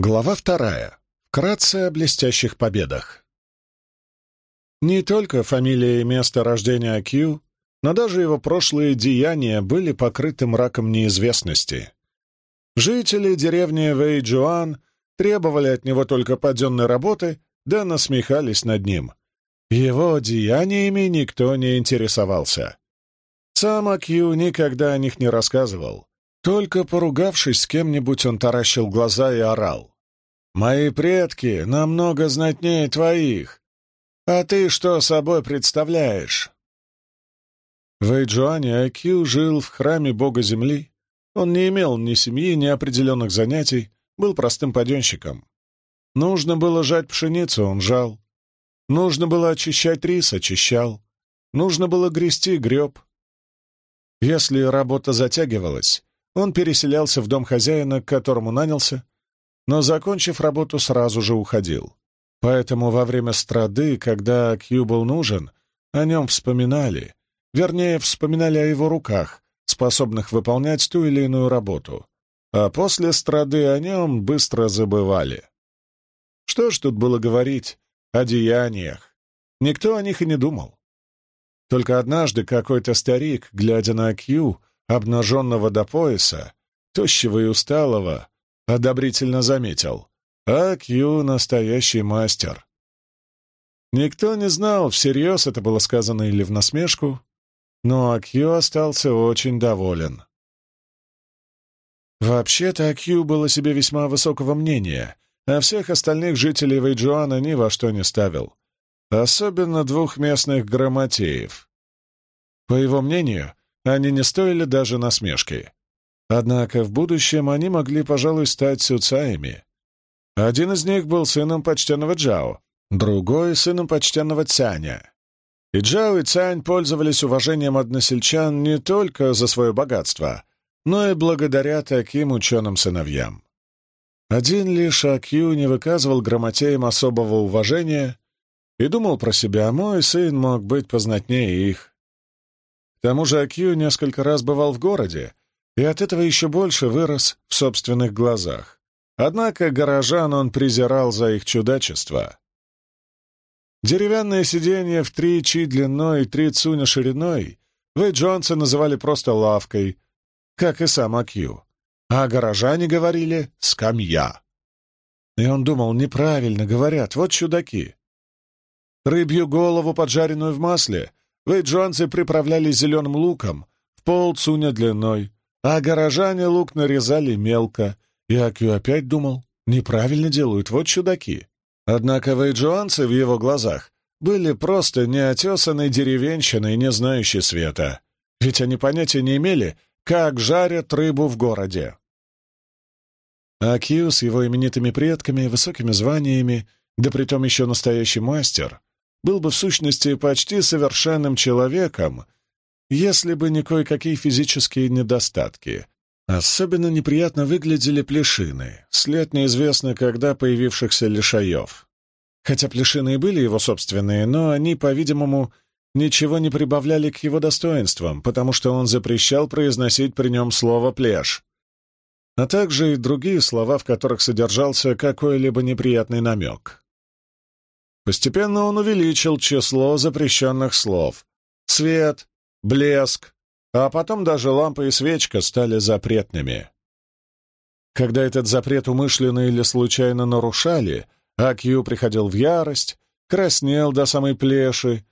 Глава вторая. Вкратце о блестящих победах. Не только фамилия и место рождения Акью, но даже его прошлые деяния были покрыты мраком неизвестности. Жители деревни Вэйджуан требовали от него только паденной работы, да насмехались над ним. Его деяниями никто не интересовался. Сам Акью никогда о них не рассказывал. Только поругавшись с кем-нибудь, он таращил глаза и орал. «Мои предки намного знатнее твоих. А ты что собой представляешь?» В Эйджуане Акью жил в храме бога земли. Он не имел ни семьи, ни определенных занятий, был простым паденщиком. Нужно было жать пшеницу, он жал. Нужно было очищать рис, очищал. Нужно было грести, греб. Если работа затягивалась, он переселялся в дом хозяина, к которому нанялся, но, закончив работу, сразу же уходил. Поэтому во время страды, когда Кью был нужен, о нем вспоминали, вернее, вспоминали о его руках, способных выполнять ту или иную работу, а после страды о нем быстро забывали. Что ж тут было говорить о деяниях? Никто о них и не думал. Только однажды какой-то старик, глядя на Кью, обнаженного до пояса, тощего и усталого, одобрительно заметил. А Кью — настоящий мастер. Никто не знал, всерьез это было сказано или в насмешку, но Акью остался очень доволен. Вообще-то Акью было себе весьма высокого мнения, а всех остальных жителей Вейджуана ни во что не ставил. Особенно двух местных грамотеев. По его мнению, они не стоили даже насмешки. Однако в будущем они могли, пожалуй, стать сюцаями. Один из них был сыном почтенного Джао, другой — сыном почтенного Цяня. И Джао и Цянь пользовались уважением односельчан не только за свое богатство, но и благодаря таким ученым сыновьям. Один лишь Акью не выказывал грамотеям особого уважения и думал про себя, мой сын мог быть познатнее их. К тому же Акью несколько раз бывал в городе, и от этого еще больше вырос в собственных глазах. Однако горожан он презирал за их чудачество. Деревянное сиденье в три чи длиной и три цуня шириной Вэй Джонса называли просто лавкой, как и сам Акью, а горожане говорили «скамья». И он думал, неправильно говорят, вот чудаки. Рыбью голову, поджаренную в масле, Вейджонцы приправляли зеленым луком в пол цуня длиной, а горожане лук нарезали мелко. И Акю опять думал, неправильно делают, вот чудаки. Однако вейджуанцы в его глазах были просто неотесанной деревенщиной, не знающей света. Ведь они понятия не имели, как жарят рыбу в городе. Акью с его именитыми предками, высокими званиями, да притом еще настоящий мастер, был бы в сущности почти совершенным человеком, если бы не кое-какие физические недостатки. Особенно неприятно выглядели плешины, след неизвестно когда появившихся лишаев. Хотя плешины и были его собственные, но они, по-видимому, ничего не прибавляли к его достоинствам, потому что он запрещал произносить при нем слово «плеш», а также и другие слова, в которых содержался какой-либо неприятный намек. Постепенно он увеличил число запрещенных слов. Свет, блеск, а потом даже лампа и свечка стали запретными. Когда этот запрет умышленно или случайно нарушали, Акью приходил в ярость, краснел до самой плеши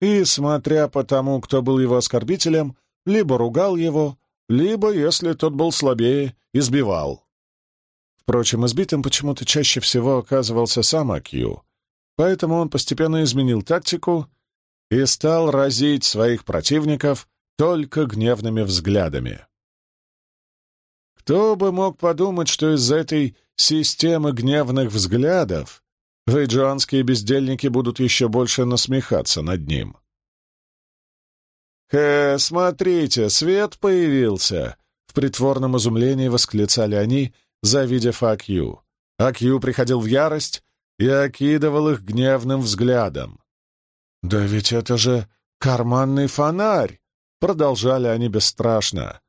и, смотря по тому, кто был его оскорбителем, либо ругал его, либо, если тот был слабее, избивал. Впрочем, избитым почему-то чаще всего оказывался сам Акью, Поэтому он постепенно изменил тактику и стал разить своих противников только гневными взглядами. Кто бы мог подумать, что из-за этой системы гневных взглядов вейджуанские бездельники будут еще больше насмехаться над ним. «Хе, смотрите, свет появился!» В притворном изумлении восклицали они, завидев Акью. Акью приходил в ярость и окидывал их гневным взглядом. «Да ведь это же карманный фонарь!» — продолжали они бесстрашно.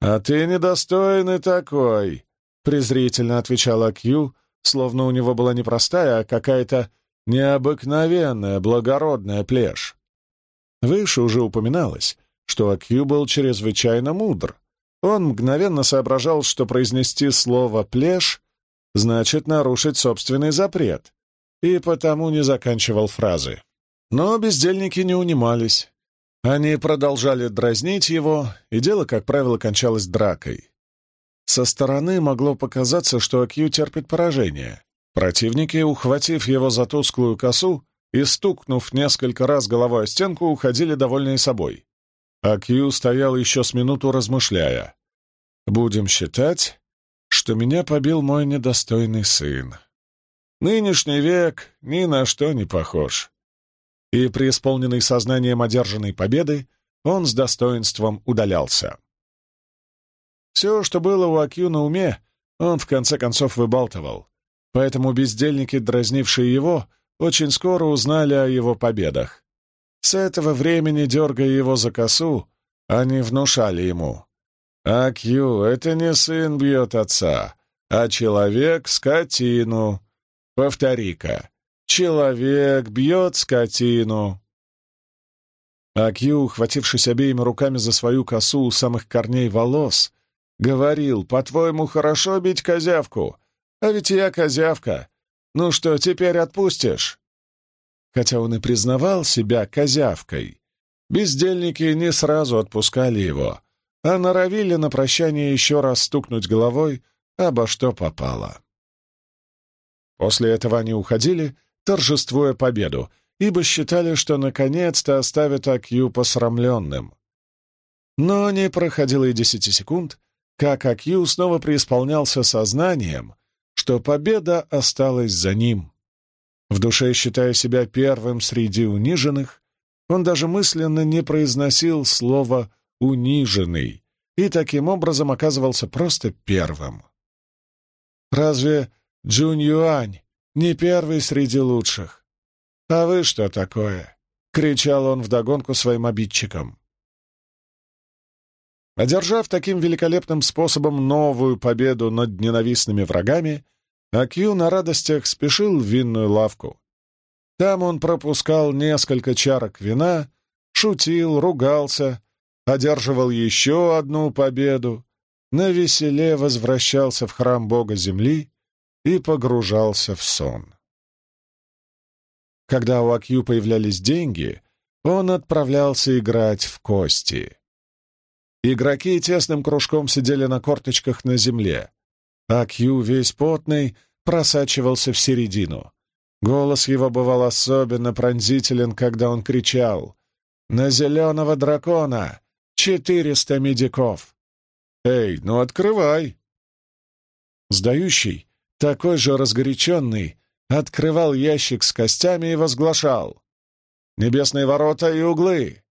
«А ты недостойный такой! — презрительно отвечал Акью, словно у него была не простая, а какая-то необыкновенная, благородная плешь. Выше уже упоминалось, что Акью был чрезвычайно мудр. Он мгновенно соображал, что произнести слово «плешь» значит нарушить собственный запрет, и потому не заканчивал фразы. Но бездельники не унимались. Они продолжали дразнить его, и дело, как правило, кончалось дракой. Со стороны могло показаться, что Акью терпит поражение. Противники, ухватив его за тусклую косу и стукнув несколько раз головой о стенку, уходили довольные собой. Акью стоял еще с минуту, размышляя. «Будем считать, что меня побил мой недостойный сын. Нынешний век ни на что не похож». И, преисполненный сознанием одержанной победы, он с достоинством удалялся. Все, что было у Акью на уме, он в конце концов выбалтывал, поэтому бездельники, дразнившие его, очень скоро узнали о его победах. С этого времени, дергая его за косу, они внушали ему. «Акью, это не сын бьет отца, а человек — скотину. Повтори-ка. Человек бьет скотину». Акью, ухватившись обеими руками за свою косу у самых корней волос, говорил, «По-твоему, хорошо бить козявку? А ведь я козявка. Ну что, теперь отпустишь?» Хотя он и признавал себя козявкой, бездельники не сразу отпускали его, а норовили на прощание еще раз стукнуть головой, обо что попало. После этого они уходили, торжествуя победу, ибо считали, что наконец-то оставят Акью посрамленным. Но не проходило и десяти секунд, как Акью снова преисполнялся сознанием, что победа осталась за ним. В душе, считая себя первым среди униженных, он даже мысленно не произносил слово «униженный» и таким образом оказывался просто первым. Разве Джунь Юань не первый среди лучших? А вы что такое? — кричал он вдогонку своим обидчикам. Одержав таким великолепным способом новую победу над ненавистными врагами, Акью на радостях спешил в винную лавку. Там он пропускал несколько чарок вина, шутил, ругался, одерживал еще одну победу, на веселе возвращался в храм бога земли и погружался в сон. Когда у Акью появлялись деньги, он отправлялся играть в кости. Игроки тесным кружком сидели на корточках на земле, а Кью, весь потный, просачивался в середину. Голос его бывал особенно пронзителен, когда он кричал «На зеленого дракона! Четыреста медиков!» «Эй, ну открывай!» Сдающий, такой же разгоряченный, открывал ящик с костями и возглашал «Небесные ворота и углы!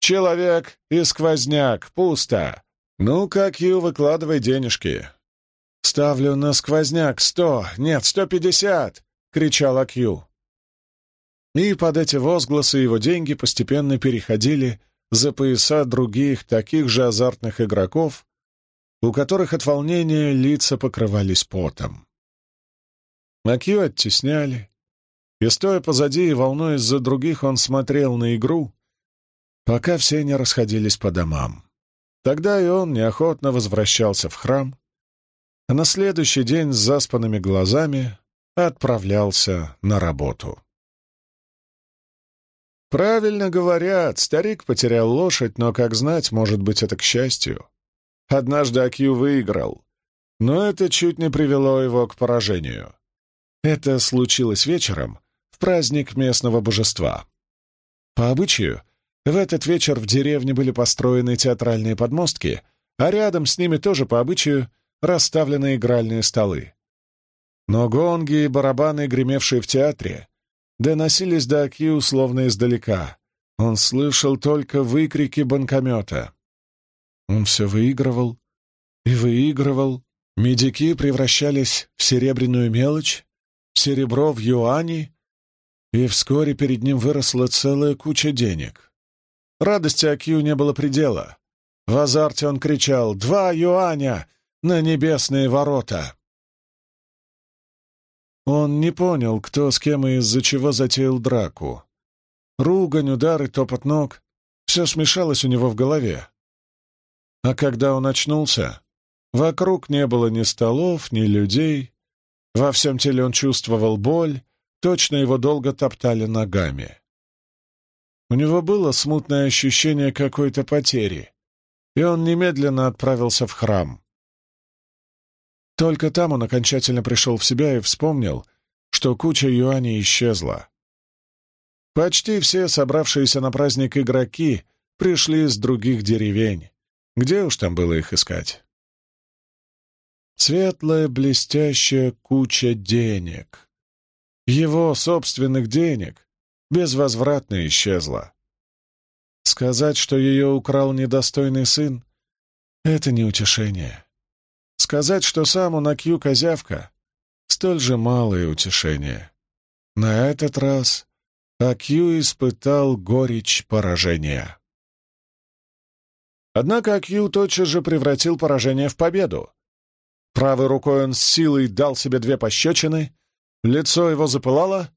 Человек и сквозняк, пусто! Ну, как Ю, выкладывай денежки!» «Ставлю на сквозняк сто, нет, сто пятьдесят!» — кричал Акью. И под эти возгласы его деньги постепенно переходили за пояса других таких же азартных игроков, у которых от волнения лица покрывались потом. Акью оттесняли, и, стоя позади и волнуясь за других, он смотрел на игру, пока все не расходились по домам. Тогда и он неохотно возвращался в храм, а на следующий день с заспанными глазами отправлялся на работу. Правильно говорят, старик потерял лошадь, но, как знать, может быть, это к счастью. Однажды Акью выиграл, но это чуть не привело его к поражению. Это случилось вечером, в праздник местного божества. По обычаю, в этот вечер в деревне были построены театральные подмостки, а рядом с ними тоже по обычаю расставлены игральные столы. Но гонги и барабаны, гремевшие в театре, доносились до Аки условно издалека. Он слышал только выкрики банкомета. Он все выигрывал и выигрывал. Медики превращались в серебряную мелочь, в серебро в юани, и вскоре перед ним выросла целая куча денег. Радости Акью не было предела. В азарте он кричал «Два юаня! на небесные ворота. Он не понял, кто с кем и из-за чего затеял драку. Ругань, удары, топот ног — все смешалось у него в голове. А когда он очнулся, вокруг не было ни столов, ни людей. Во всем теле он чувствовал боль, точно его долго топтали ногами. У него было смутное ощущение какой-то потери, и он немедленно отправился в храм. Только там он окончательно пришел в себя и вспомнил, что куча юаней исчезла. Почти все собравшиеся на праздник игроки пришли из других деревень. Где уж там было их искать? Светлая, блестящая куча денег. Его собственных денег безвозвратно исчезла. Сказать, что ее украл недостойный сын, — это не утешение. Сказать, что сам он Акью козявка, — столь же малое утешение. На этот раз Акью испытал горечь поражения. Однако Акью тотчас же превратил поражение в победу. Правой рукой он с силой дал себе две пощечины, лицо его запылало,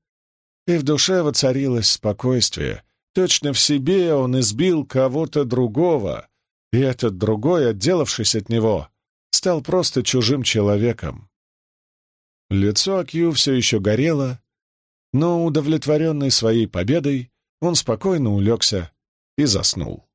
и в душе воцарилось спокойствие. Точно в себе он избил кого-то другого, и этот другой, отделавшись от него, стал просто чужим человеком. Лицо Акью все еще горело, но, удовлетворенный своей победой, он спокойно улегся и заснул.